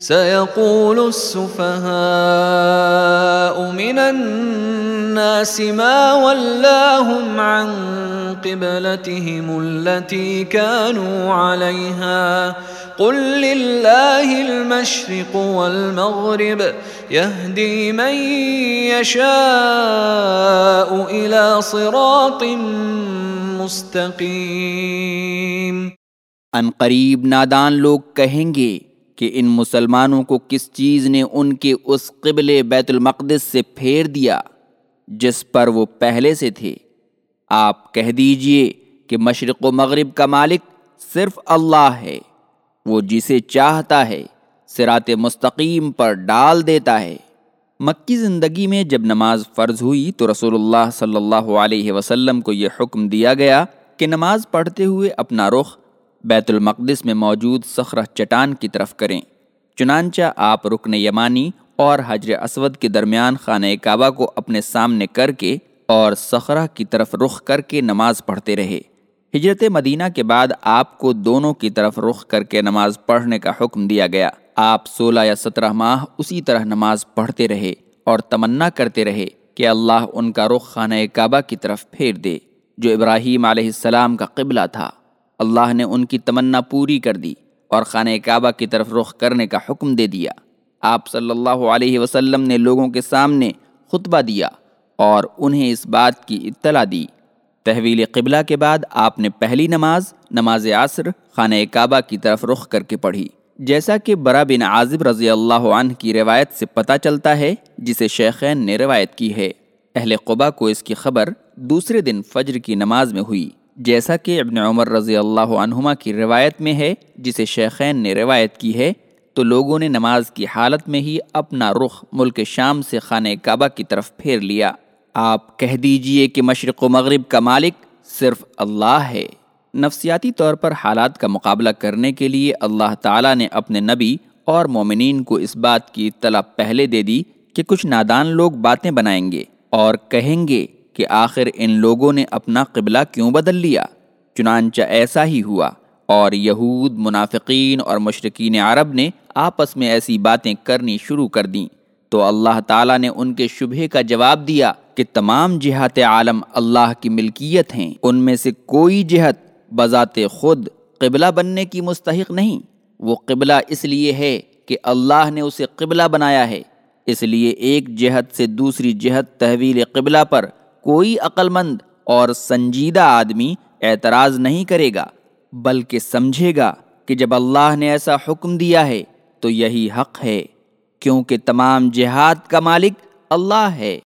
سيقول السفهاء من الناس ما ولاهم عن قبلتهم التي كانوا عليها. قل لله المشرق والمغرب يهدي من يشاء إلى صراط مستقيم. أن قریب نادان لوگ کہیں گے کہ ان مسلمانوں کو کس چیز نے ان کے اس قبل بیت المقدس سے پھیر دیا جس پر وہ پہلے سے تھے؟ آپ کہہ دیجیے کہ مشرق و مغرب کا مالک صرف اللہ ہے۔ وہ جسے چاہتا ہے سرات مستقیم پر ڈال دیتا ہے۔ مکی زندگی میں جب نماز فرض ہوئی تو رسول اللہ صلی اللہ علیہ وسلم کو یہ حکم دیا گیا کہ نماز پڑھتے ہوئے اپنا رخ بیت المقدس میں موجود سخرہ چٹان کی طرف کریں۔ چنانچہ آپ رکن یمانی اور حجر اسود کے درمیان خانہ کعبہ کو اپنے سامنے کر کے اور سخرہ کی طرف رخ کر کے نماز پڑھتے رہے۔ ہجرت مدینہ کے بعد آپ کو دونوں کی طرف رخ کر کے نماز پڑھنے کا حکم دیا گیا۔ آپ سولہ یا سترہ ماہ اسی طرح نماز پڑھتے رہے اور تمنا کرتے رہے کہ اللہ ان کا رخ خانہ کعبہ کی طرف پھیر دے، جو ابراہیم علیہ السلام کا قبلہ تھا۔ اللہ نے ان کی تمنا پوری کر دی اور خانہ کعبہ کی طرف رخ کرنے کا حکم دے دیا۔ آپ صلی اللہ علیہ وسلم نے لوگوں کے سامنے خطبہ دیا اور انہیں اس بات کی اطلاع دی۔ تحویل قبلہ کے بعد آپ نے پہلی نماز نماز عصر، خانہ کعبہ کی طرف رخ کر کے پڑھی۔ جیسا کہ برا بن عازب رضی اللہ عنہ کی روایت سے پتہ چلتا ہے، جسے شیخین نے روایت کی ہے۔ اہل قبا کو اس کی خبر دوسرے دن فجر کی نماز میں ہوئی۔ جیسا کہ ابن عمر رضی اللہ عنہما کی روایت میں ہے، جسے شیخین نے روایت کی ہے، تو لوگوں نے نماز کی حالت میں ہی اپنا رخ ملک شام سے خانہ کعبہ کی طرف پھیر لیا۔ آپ کہہ دیجیے کہ مشرق و مغرب کا مالک صرف اللہ ہے۔ نفسیاتی طور پر حالات کا مقابلہ کرنے کے لیے اللہ تعالیٰ نے اپنے نبی اور مومنین کو اس بات کی اطلاع پہلے دے دی کہ کچھ نادان لوگ باتیں بنائیں گے اور کہیں گے کہ آخر ان لوگوں نے اپنا قبلہ کیوں بدل لیا؟ چنانچہ ایسا ہی ہوا۔ اور یہود، منافقین اور مشرقین عرب نے آپس میں ایسی باتیں کرنی شروع کر دیں۔ تو اللہ تعالیٰ نے ان کے شبہ کا جواب دیا کہ تمام جہات عالم اللہ کی ملکیت ہیں۔ ان میں سے کوئی جہت بذات خود قبلہ بننے کی مستحق نہیں۔ وہ قبلہ اس لیے ہے کہ اللہ نے اسے قبلہ بنایا ہے۔ اس لیے ایک جہت سے دوسری جہت تحویل قبلہ پر کوئی عقل مند اور سنجیدہ آدمی اعتراض نہیں کرے گا، بلکہ سمجھے گا کہ جب اللہ نے ایسا حکم دیا ہے تو یہی حق ہے، کیونکہ تمام جہاد کا مالک اللہ ہے۔